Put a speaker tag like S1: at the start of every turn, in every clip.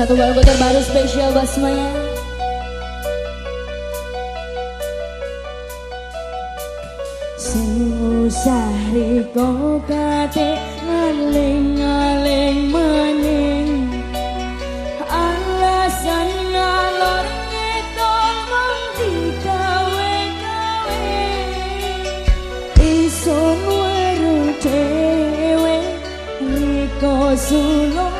S1: Satu lagu terbaru spesial buat semuanya. Semusah riko kate ngaling-ngaling mening Alasan ngalor ngetol mong dikawe-kawe Isun weru cewe riko sulung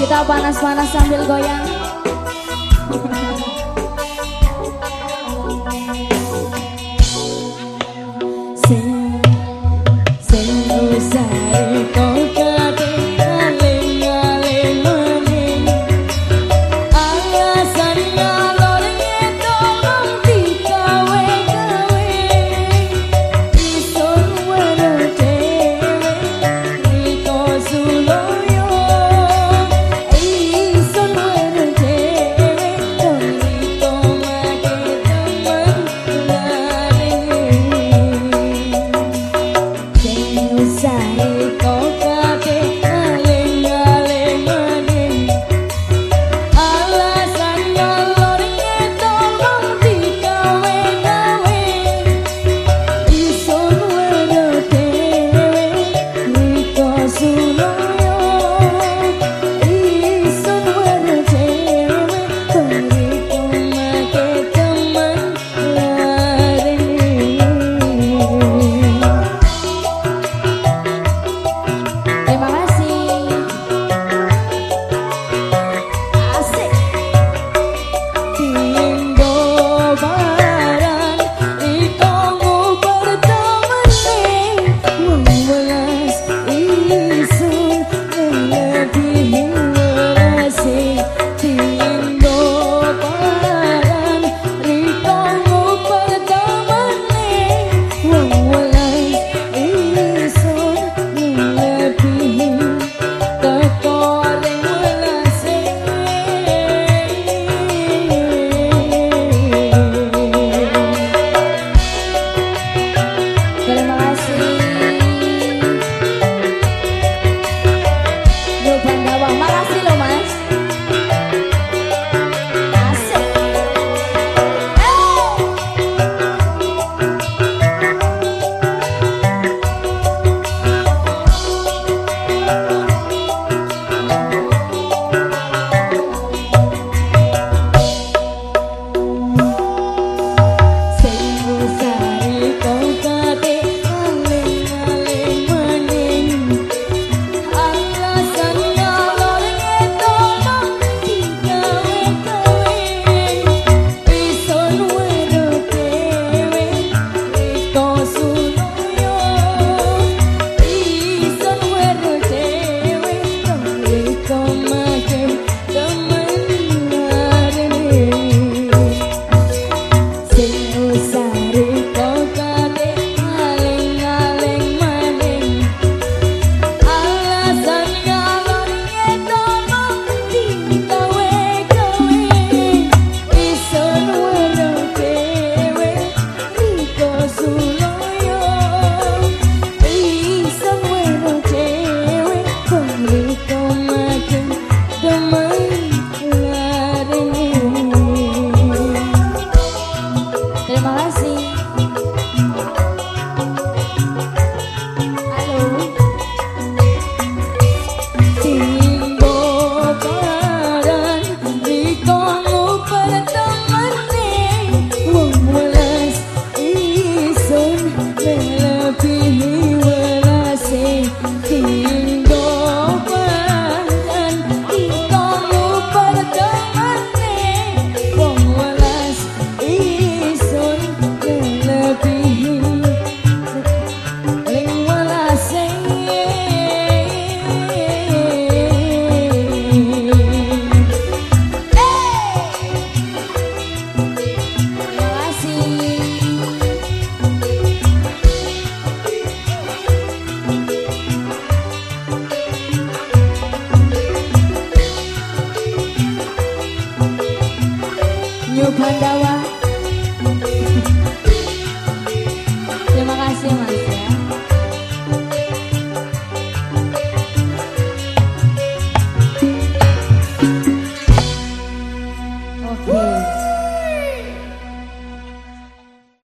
S1: Kita panas-panas sambil goyang. Sin, sin usar coca. Sorry.